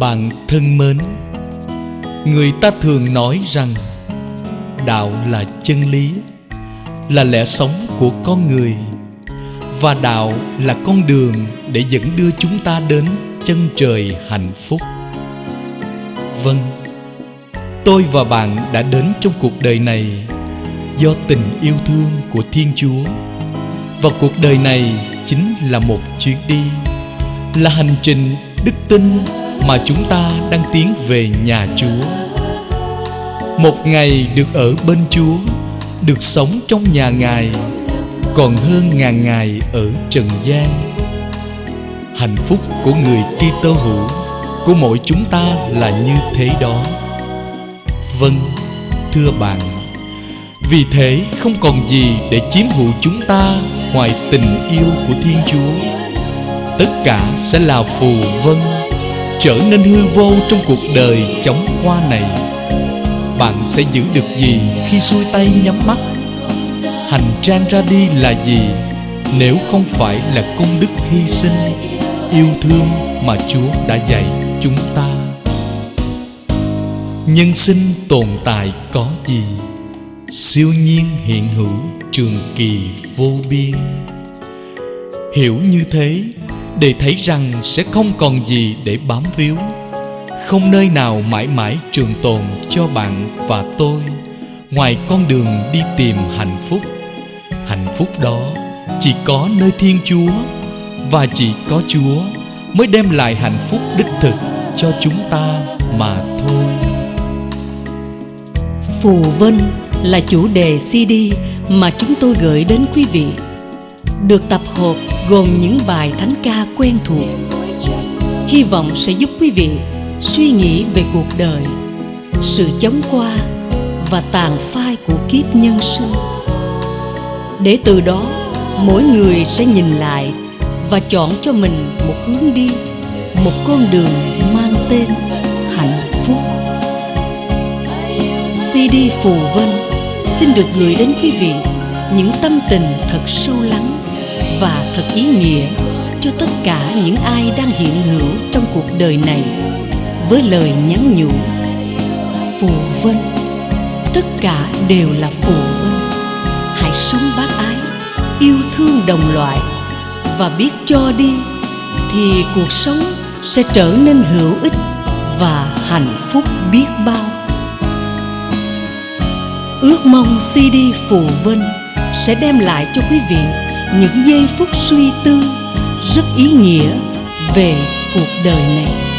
Bạn thân mến, Người ta thường nói rằng Đạo là chân lý, Là lẽ sống của con người, Và đạo là con đường Để dẫn đưa chúng ta đến chân trời hạnh phúc. Vâng Tôi và bạn đã đến trong cuộc đời này Do tình yêu thương của Thiên Chúa. Và cuộc đời này chính là một chuyến đi, Là hành trình đức tin mà chúng ta đang tiến về nhà Chúa. Một ngày được ở bên Chúa, được sống trong nhà Ngài, còn hơn ngàn ngày ở trần gian. Hạnh phúc của người Kitô hữu của mỗi chúng ta là như thế đó. Vâng, thưa bạn, vì thế không còn gì để chiếm hữu chúng ta ngoài tình yêu của Thiên Chúa. Tất cả sẽ là phù vân trở nên hư vô trong cuộc đời chóng qua này. Bạn sẽ giữ được gì khi xuôi tay nhắm mắt? Hành trang ra đi là gì nếu không phải là công đức hy sinh, yêu thương mà chúa đã dạy chúng ta? Nhân sinh tồn tại có gì? Siêu nhiên hiện hữu trường kỳ vô biên. Hiểu như thế để thấy rằng sẽ không còn gì để bám víu. Không nơi nào mãi mãi trường tồn cho bạn và tôi. Ngoài con đường đi tìm hạnh phúc hạnh phúc đó chỉ có nơi thiên chúa và chỉ có chúa mới đem lại hạnh phúc đích thực cho chúng ta mà thôi. Phù vân là chủ đề cd mà chúng tôi gửi đến quý vị, được tập hợp gồm những bài thánh ca quen thuộc. Hy vọng sẽ giúp quý vị suy nghĩ về cuộc đời, sự chóng qua và tàn phai của kiếp nhân sinh. Để từ đó, mỗi người sẽ nhìn lại và chọn cho mình một hướng đi, một con đường mang tên hạnh phúc. Cd phù vân xin được gửi đến quý vị những tâm tình thật sâu lắng và thật ý nghĩa cho tất cả những ai đang hiện hữu trong cuộc đời này với lời nhắn nhủ, phù vân. Tất cả đều là phù vân. Hãy sống bác ái, yêu thương đồng loại và biết cho đi thì cuộc sống sẽ trở nên hữu ích và hạnh phúc biết bao. Ước mong cd phù vân sẽ đem lại cho quý vị những giây phút suy tư rất ý nghĩa về cuộc đời này.